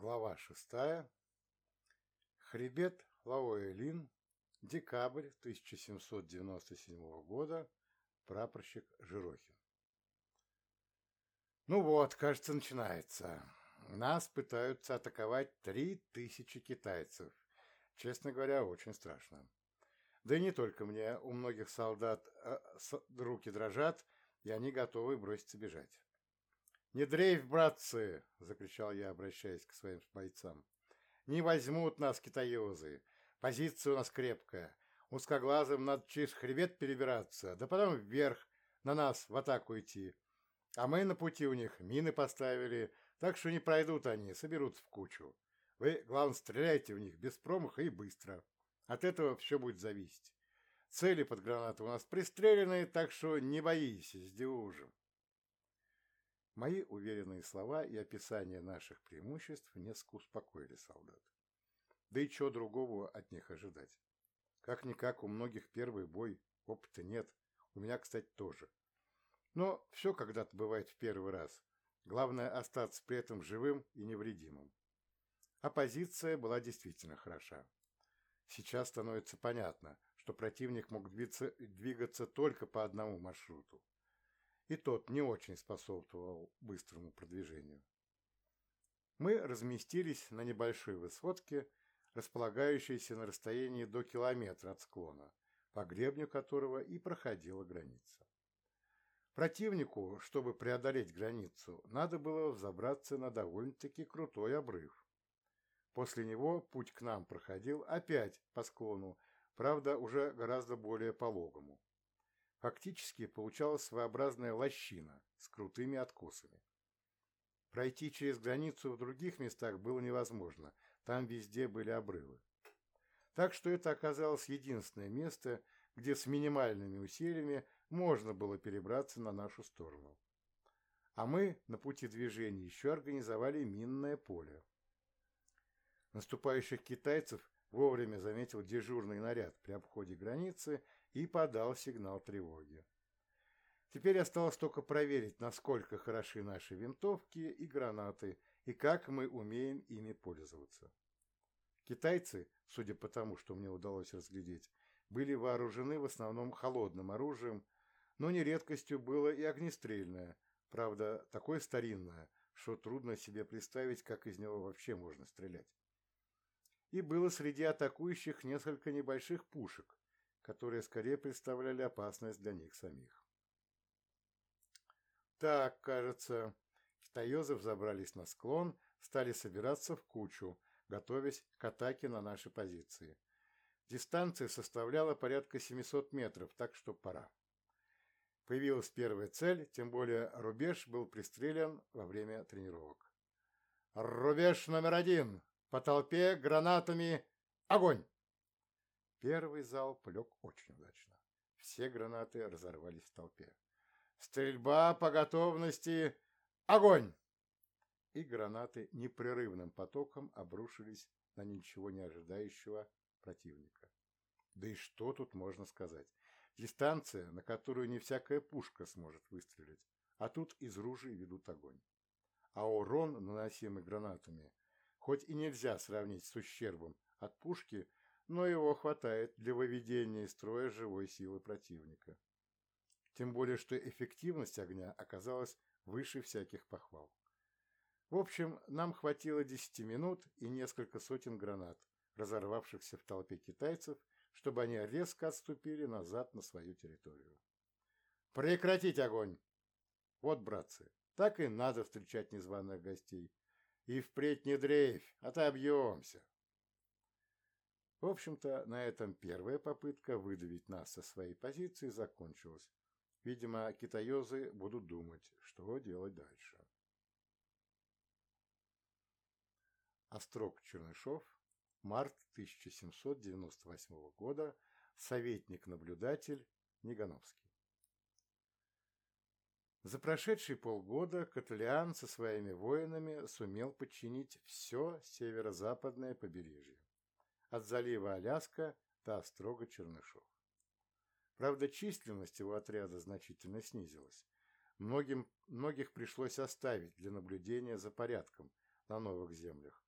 Глава шестая. Хребет Лаоэлин. Декабрь 1797 года. Прапорщик Жирохин. Ну вот, кажется, начинается. Нас пытаются атаковать три тысячи китайцев. Честно говоря, очень страшно. Да и не только мне, у многих солдат э, руки дрожат, и они готовы броситься бежать. «Не дрейф, братцы!» — закричал я, обращаясь к своим бойцам. «Не возьмут нас китаёзы. Позиция у нас крепкая. Узкоглазым надо через хребет перебираться, да потом вверх на нас в атаку идти. А мы на пути у них мины поставили, так что не пройдут они, соберутся в кучу. Вы, главное, стреляйте в них без промаха и быстро. От этого все будет зависеть. Цели под гранату у нас пристреленные, так что не боись, сдюжим. Мои уверенные слова и описание наших преимуществ несколько успокоили солдат. Да и чего другого от них ожидать? Как-никак у многих первый бой, опыта нет. У меня, кстати, тоже. Но все когда-то бывает в первый раз. Главное остаться при этом живым и невредимым. Оппозиция была действительно хороша. Сейчас становится понятно, что противник мог двигаться только по одному маршруту и тот не очень способствовал быстрому продвижению. Мы разместились на небольшой высотке, располагающейся на расстоянии до километра от склона, по гребню которого и проходила граница. Противнику, чтобы преодолеть границу, надо было взобраться на довольно-таки крутой обрыв. После него путь к нам проходил опять по склону, правда, уже гораздо более пологому. Фактически получалась своеобразная лощина с крутыми откосами. Пройти через границу в других местах было невозможно, там везде были обрывы. Так что это оказалось единственное место, где с минимальными усилиями можно было перебраться на нашу сторону. А мы на пути движения еще организовали минное поле. Наступающих китайцев вовремя заметил дежурный наряд при обходе границы и подал сигнал тревоги. Теперь осталось только проверить, насколько хороши наши винтовки и гранаты, и как мы умеем ими пользоваться. Китайцы, судя по тому, что мне удалось разглядеть, были вооружены в основном холодным оружием, но не редкостью было и огнестрельное, правда, такое старинное, что трудно себе представить, как из него вообще можно стрелять. И было среди атакующих несколько небольших пушек, которые скорее представляли опасность для них самих. Так, кажется, китаёзы взобрались на склон, стали собираться в кучу, готовясь к атаке на наши позиции. Дистанция составляла порядка 700 метров, так что пора. Появилась первая цель, тем более рубеж был пристрелен во время тренировок. «Рубеж номер один! По толпе гранатами! Огонь!» Первый залп лег очень удачно. Все гранаты разорвались в толпе. «Стрельба по готовности! Огонь!» И гранаты непрерывным потоком обрушились на ничего не ожидающего противника. Да и что тут можно сказать? Дистанция, на которую не всякая пушка сможет выстрелить, а тут из ружей ведут огонь. А урон, наносимый гранатами, хоть и нельзя сравнить с ущербом от пушки, но его хватает для выведения из строя живой силы противника. Тем более, что эффективность огня оказалась выше всяких похвал. В общем, нам хватило 10 минут и несколько сотен гранат, разорвавшихся в толпе китайцев, чтобы они резко отступили назад на свою территорию. «Прекратить огонь!» Вот, братцы, так и надо встречать незваных гостей. И впредь не дрейфь, отобьемся. В общем-то, на этом первая попытка выдавить нас со своей позиции закончилась. Видимо, китаёзы будут думать, что делать дальше. Острог Чернышов, март 1798 года, советник-наблюдатель Негановский. За прошедшие полгода Каталиан со своими воинами сумел подчинить все северо-западное побережье от залива Аляска до острога Чернышов. Правда, численность его отряда значительно снизилась. Многим, многих пришлось оставить для наблюдения за порядком на новых землях,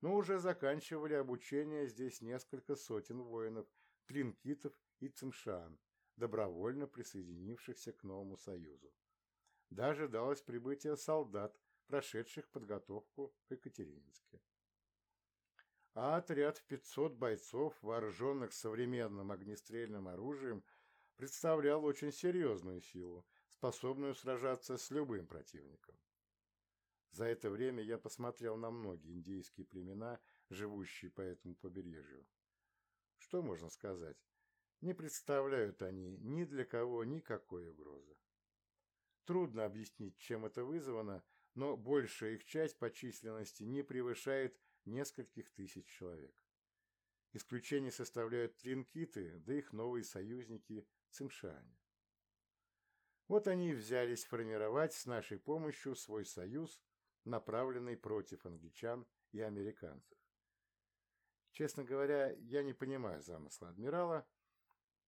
но уже заканчивали обучение здесь несколько сотен воинов, тлинкитов и цимшан, добровольно присоединившихся к новому союзу. Даже далось прибытие солдат, прошедших подготовку в Екатерининске. А отряд в 500 бойцов, вооруженных современным огнестрельным оружием, представлял очень серьезную силу, способную сражаться с любым противником. За это время я посмотрел на многие индейские племена, живущие по этому побережью. Что можно сказать? Не представляют они ни для кого никакой угрозы. Трудно объяснить, чем это вызвано, но большая их часть по численности не превышает нескольких тысяч человек. Исключение составляют тринкиты, да их новые союзники цимшане. Вот они и взялись формировать с нашей помощью свой союз, направленный против англичан и американцев. Честно говоря, я не понимаю замысла адмирала.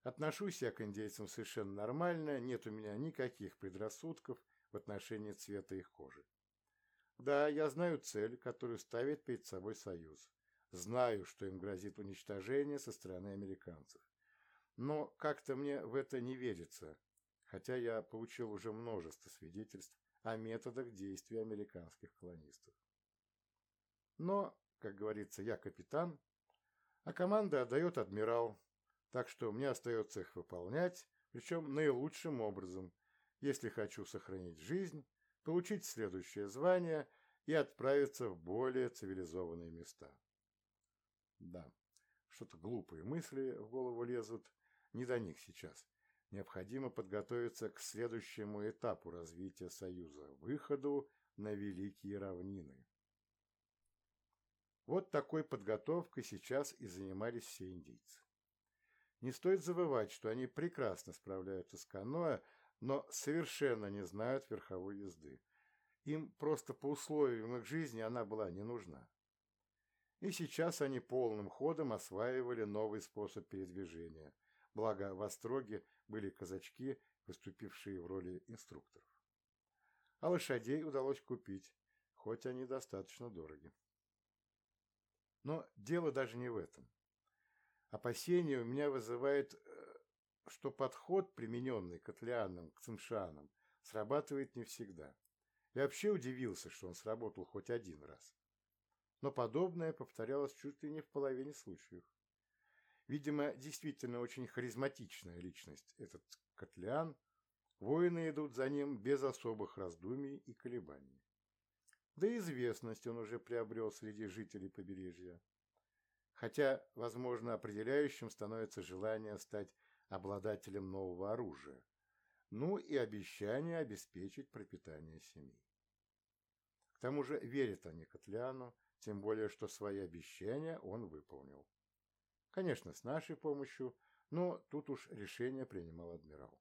Отношусь я к индейцам совершенно нормально, нет у меня никаких предрассудков в отношении цвета их кожи. Да, я знаю цель, которую ставит перед собой Союз. Знаю, что им грозит уничтожение со стороны американцев. Но как-то мне в это не верится, хотя я получил уже множество свидетельств о методах действий американских колонистов. Но, как говорится, я капитан, а команда отдает адмирал, так что мне остается их выполнять, причем наилучшим образом, если хочу сохранить жизнь, получить следующее звание и отправиться в более цивилизованные места. Да, что-то глупые мысли в голову лезут, не до них сейчас. Необходимо подготовиться к следующему этапу развития Союза – выходу на Великие равнины. Вот такой подготовкой сейчас и занимались все индийцы. Не стоит забывать, что они прекрасно справляются с каноэ, но совершенно не знают верховой езды. Им просто по условиям их жизни она была не нужна. И сейчас они полным ходом осваивали новый способ передвижения, благо в Остроге были казачки, выступившие в роли инструкторов. А лошадей удалось купить, хоть они достаточно дороги. Но дело даже не в этом. Опасение у меня вызывает, что подход, примененный Котлеаном к цимшанам, срабатывает не всегда. Я вообще удивился, что он сработал хоть один раз. Но подобное повторялось чуть ли не в половине случаев. Видимо, действительно очень харизматичная личность этот Котлеан. Воины идут за ним без особых раздумий и колебаний. Да и известность он уже приобрел среди жителей побережья. Хотя, возможно, определяющим становится желание стать обладателем нового оружия, ну и обещание обеспечить пропитание семьи. К тому же верят они Котляну, тем более, что свои обещания он выполнил. Конечно, с нашей помощью, но тут уж решение принимал адмирал.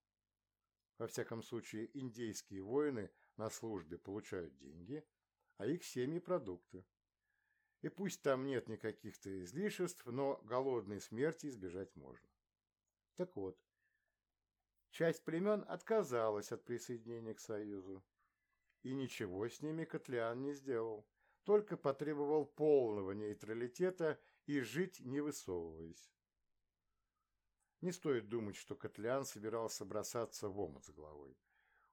Во всяком случае, индейские воины на службе получают деньги, а их семьи – продукты. И пусть там нет никаких-то излишеств, но голодной смерти избежать можно. Так вот, часть племен отказалась от присоединения к Союзу. И ничего с ними Котлян не сделал, только потребовал полного нейтралитета и жить не высовываясь. Не стоит думать, что Котлян собирался бросаться в омут с головой.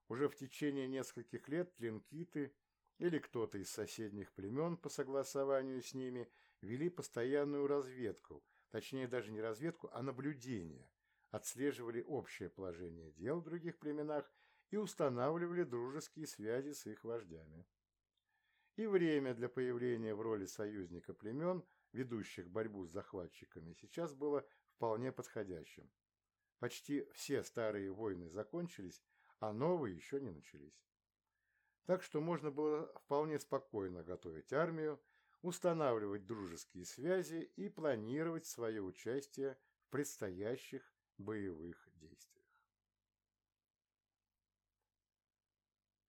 Уже в течение нескольких лет тлинкиты или кто-то из соседних племен по согласованию с ними вели постоянную разведку, точнее даже не разведку, а наблюдение, отслеживали общее положение дел в других племенах и устанавливали дружеские связи с их вождями. И время для появления в роли союзника племен, ведущих борьбу с захватчиками, сейчас было вполне подходящим. Почти все старые войны закончились, а новые еще не начались. Так что можно было вполне спокойно готовить армию, устанавливать дружеские связи и планировать свое участие в предстоящих боевых действиях.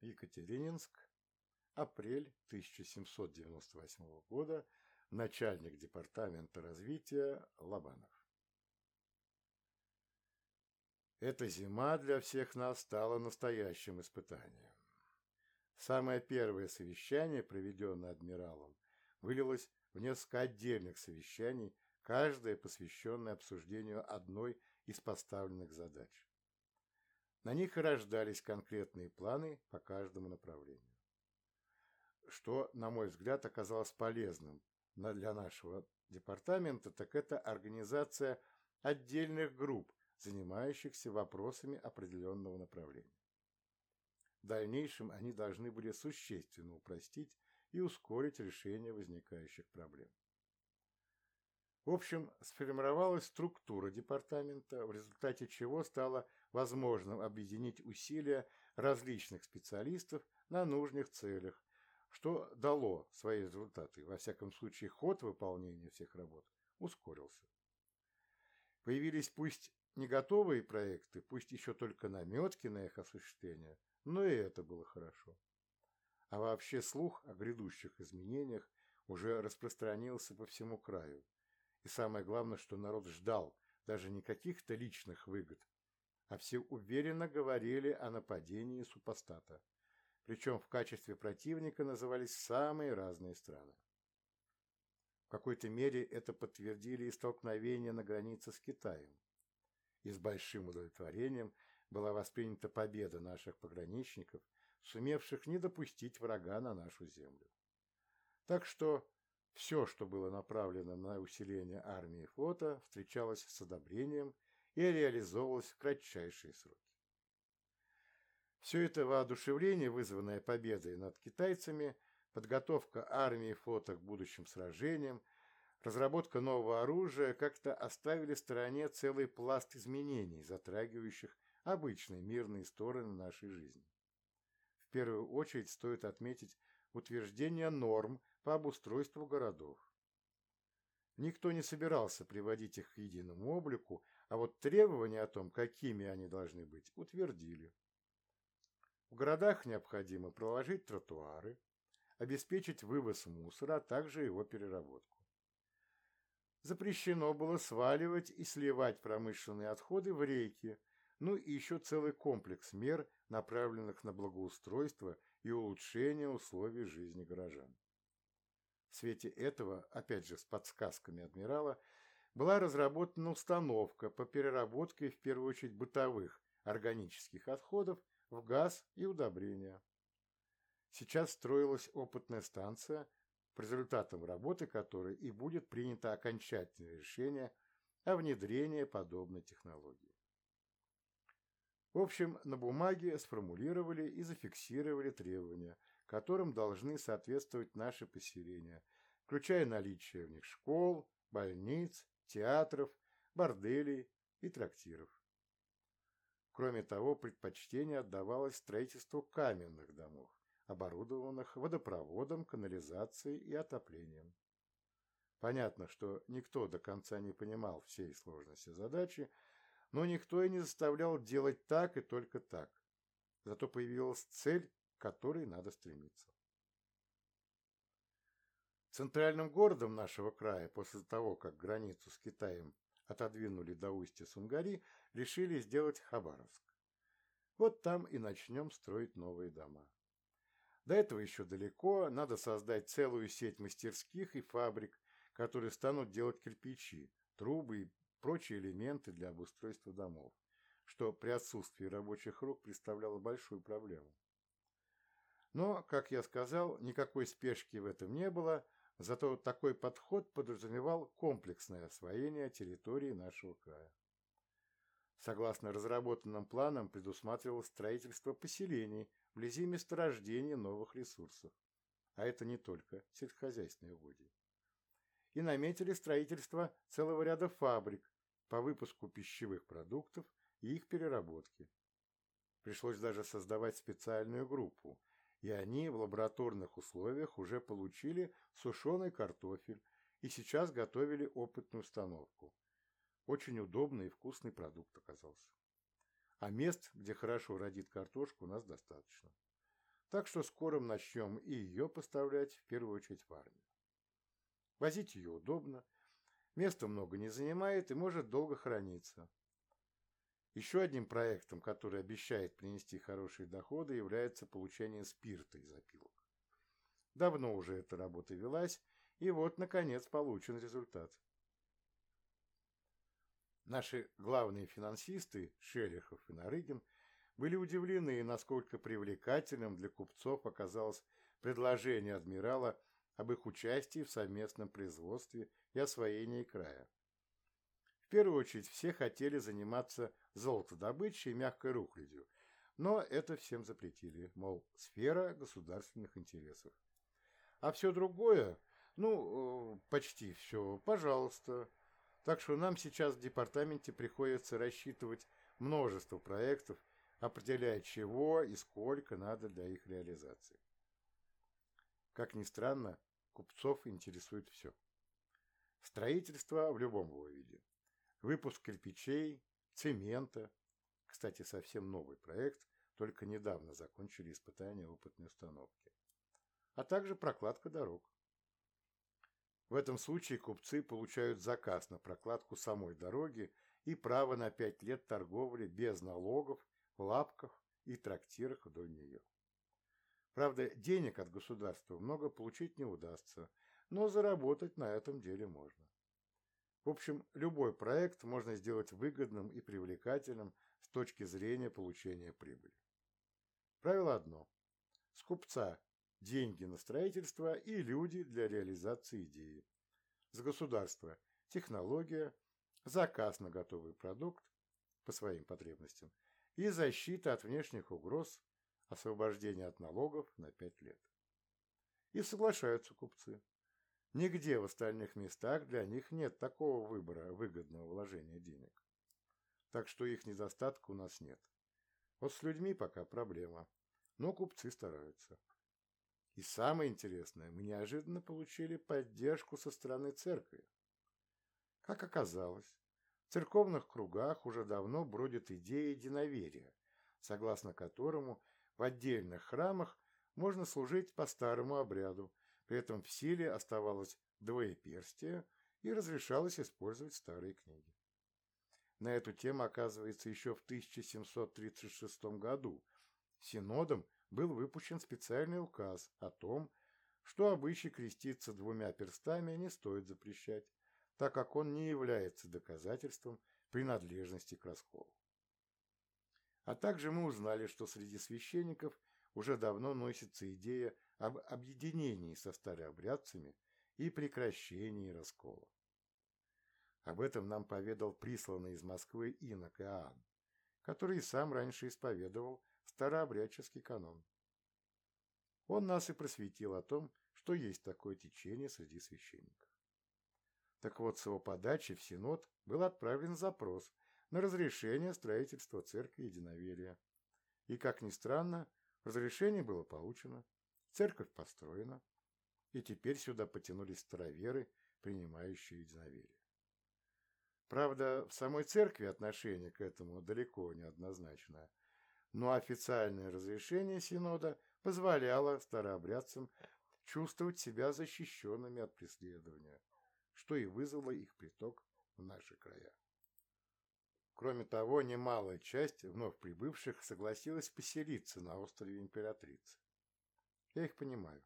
Екатерининск, апрель 1798 года, начальник департамента развития Лобанов. Эта зима для всех нас стала настоящим испытанием. Самое первое совещание, проведенное адмиралом, вылилось в несколько отдельных совещаний, каждое посвященное обсуждению одной из поставленных задач. На них и рождались конкретные планы по каждому направлению. Что, на мой взгляд, оказалось полезным для нашего департамента, так это организация отдельных групп, занимающихся вопросами определенного направления. В дальнейшем они должны были существенно упростить и ускорить решение возникающих проблем. В общем, сформировалась структура департамента, в результате чего стало возможным объединить усилия различных специалистов на нужных целях, что дало свои результаты. Во всяком случае, ход выполнения всех работ ускорился. Появились пусть не готовые проекты, пусть еще только наметки на их осуществление, но и это было хорошо. А вообще слух о грядущих изменениях уже распространился по всему краю. И самое главное, что народ ждал даже не каких-то личных выгод, а все уверенно говорили о нападении супостата. Причем в качестве противника назывались самые разные страны. В какой-то мере это подтвердили и столкновения на границе с Китаем. И с большим удовлетворением была воспринята победа наших пограничников – сумевших не допустить врага на нашу землю. Так что все, что было направлено на усиление армии и флота, встречалось с одобрением и реализовывалось в кратчайшие сроки. Все это воодушевление, вызванное победой над китайцами, подготовка армии и флота к будущим сражениям, разработка нового оружия как-то оставили в стороне целый пласт изменений, затрагивающих обычные мирные стороны нашей жизни первую очередь стоит отметить утверждение норм по обустройству городов. Никто не собирался приводить их к единому облику, а вот требования о том, какими они должны быть, утвердили. В городах необходимо проложить тротуары, обеспечить вывоз мусора, а также его переработку. Запрещено было сваливать и сливать промышленные отходы в реки, ну и еще целый комплекс мер, направленных на благоустройство и улучшение условий жизни горожан. В свете этого, опять же с подсказками адмирала, была разработана установка по переработке в первую очередь бытовых органических отходов в газ и удобрения. Сейчас строилась опытная станция, по результатам работы которой и будет принято окончательное решение о внедрении подобной технологии. В общем, на бумаге сформулировали и зафиксировали требования, которым должны соответствовать наши поселения, включая наличие в них школ, больниц, театров, борделей и трактиров. Кроме того, предпочтение отдавалось строительству каменных домов, оборудованных водопроводом, канализацией и отоплением. Понятно, что никто до конца не понимал всей сложности задачи, но никто и не заставлял делать так и только так. Зато появилась цель, к которой надо стремиться. Центральным городом нашего края после того, как границу с Китаем отодвинули до устья Сунгари, решили сделать Хабаровск. Вот там и начнем строить новые дома. До этого еще далеко, надо создать целую сеть мастерских и фабрик, которые станут делать кирпичи, трубы прочие элементы для обустройства домов, что при отсутствии рабочих рук представляло большую проблему. Но, как я сказал, никакой спешки в этом не было, зато такой подход подразумевал комплексное освоение территории нашего края. Согласно разработанным планам, предусматривалось строительство поселений вблизи месторождения новых ресурсов, а это не только сельскохозяйственные угодья. И наметили строительство целого ряда фабрик, по выпуску пищевых продуктов и их переработке. Пришлось даже создавать специальную группу, и они в лабораторных условиях уже получили сушеный картофель и сейчас готовили опытную установку. Очень удобный и вкусный продукт оказался. А мест, где хорошо родит картошку, у нас достаточно. Так что скоро начнем и ее поставлять в первую очередь в армию. Возить ее удобно, Места много не занимает и может долго храниться. Еще одним проектом, который обещает принести хорошие доходы, является получение спирта из опилок. Давно уже эта работа велась, и вот, наконец, получен результат. Наши главные финансисты, Шелихов и Нарыгин, были удивлены, насколько привлекательным для купцов оказалось предложение адмирала об их участии в совместном производстве и освоении края. В первую очередь все хотели заниматься золотодобычей и мягкой рухлядью, но это всем запретили, мол, сфера государственных интересов. А все другое, ну, э, почти все, пожалуйста. Так что нам сейчас в департаменте приходится рассчитывать множество проектов, определяя чего и сколько надо для их реализации. Как ни странно, купцов интересует все. Строительство в любом его виде. Выпуск кирпичей, цемента. Кстати, совсем новый проект, только недавно закончили испытания опытной установки. А также прокладка дорог. В этом случае купцы получают заказ на прокладку самой дороги и право на пять лет торговли без налогов в лапках и трактирах вдоль нее. Правда, денег от государства много получить не удастся, но заработать на этом деле можно. В общем, любой проект можно сделать выгодным и привлекательным с точки зрения получения прибыли. Правило одно. С купца деньги на строительство и люди для реализации идеи. С государства технология, заказ на готовый продукт по своим потребностям и защита от внешних угроз освобождение от налогов на пять лет. И соглашаются купцы. Нигде в остальных местах для них нет такого выбора выгодного вложения денег. Так что их недостатка у нас нет. Вот с людьми пока проблема, но купцы стараются. И самое интересное, мы неожиданно получили поддержку со стороны церкви. Как оказалось, в церковных кругах уже давно бродит идея единоверия, согласно которому в отдельных храмах можно служить по старому обряду, при этом в силе оставалось двоеперстие и разрешалось использовать старые книги. На эту тему, оказывается, еще в 1736 году Синодом был выпущен специальный указ о том, что обычай креститься двумя перстами не стоит запрещать, так как он не является доказательством принадлежности к расколу. А также мы узнали, что среди священников уже давно носится идея об объединении со старообрядцами и прекращении раскола. Об этом нам поведал присланный из Москвы инок Иоанн, который и сам раньше исповедовал старообрядческий канон. Он нас и просветил о том, что есть такое течение среди священников. Так вот, с его подачи в Синод был отправлен запрос на разрешение строительства церкви единоверия. И, как ни странно, разрешение было получено, церковь построена, и теперь сюда потянулись староверы, принимающие единоверие. Правда, в самой церкви отношение к этому далеко не однозначное, но официальное разрешение Синода позволяло старообрядцам чувствовать себя защищенными от преследования, что и вызвало их приток в наши края. Кроме того, немалая часть вновь прибывших согласилась поселиться на острове Императрицы. Я их понимаю.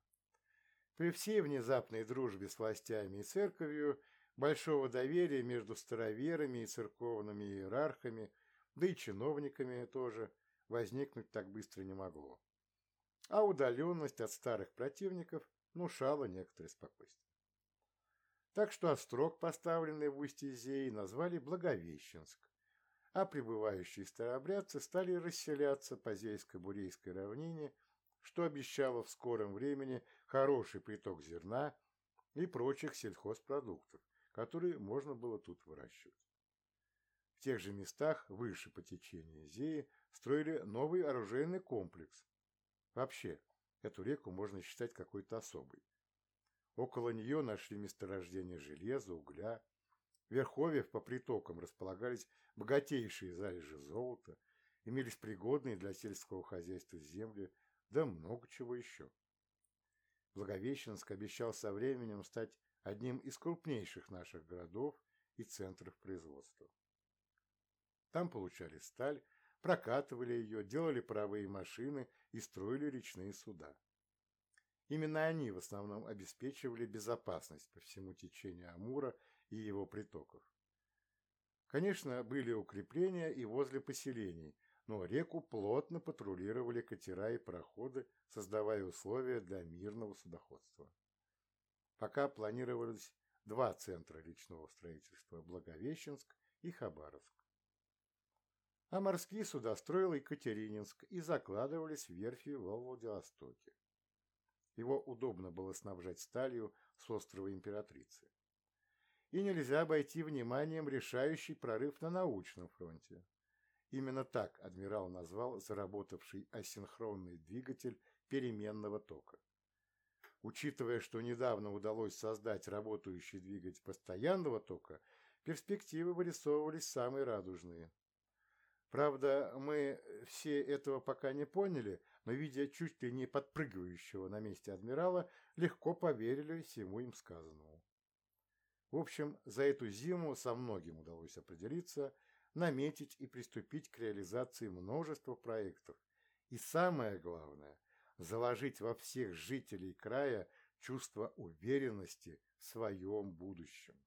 При всей внезапной дружбе с властями и церковью, большого доверия между староверами и церковными иерархами, да и чиновниками тоже, возникнуть так быстро не могло. А удаленность от старых противников внушала некоторое спокойствие. Так что острог, поставленный в устье Зеи, назвали Благовещенск, а прибывающие старообрядцы стали расселяться по Зейско-Бурейской равнине, что обещало в скором времени хороший приток зерна и прочих сельхозпродуктов, которые можно было тут выращивать. В тех же местах, выше по течению Зеи, строили новый оружейный комплекс. Вообще, эту реку можно считать какой-то особой. Около нее нашли месторождения железа, угля, в по притокам располагались богатейшие залежи золота, имелись пригодные для сельского хозяйства земли, да много чего еще. Благовещенск обещал со временем стать одним из крупнейших наших городов и центров производства. Там получали сталь, прокатывали ее, делали паровые машины и строили речные суда. Именно они в основном обеспечивали безопасность по всему течению Амура и его притоков. Конечно, были укрепления и возле поселений, но реку плотно патрулировали катера и пароходы, создавая условия для мирного судоходства. Пока планировались два центра личного строительства – Благовещенск и Хабаровск. А морские суда строил Екатерининск и закладывались в верфи во Владивостоке. Его удобно было снабжать сталью с острова Императрицы. И нельзя обойти вниманием решающий прорыв на научном фронте. Именно так адмирал назвал заработавший асинхронный двигатель переменного тока. Учитывая, что недавно удалось создать работающий двигатель постоянного тока, перспективы вырисовывались самые радужные. Правда, мы все этого пока не поняли, но, видя чуть ли не подпрыгивающего на месте адмирала, легко поверили всему им сказанному. В общем, за эту зиму со многим удалось определиться, наметить и приступить к реализации множества проектов. И самое главное – заложить во всех жителей края чувство уверенности в своем будущем.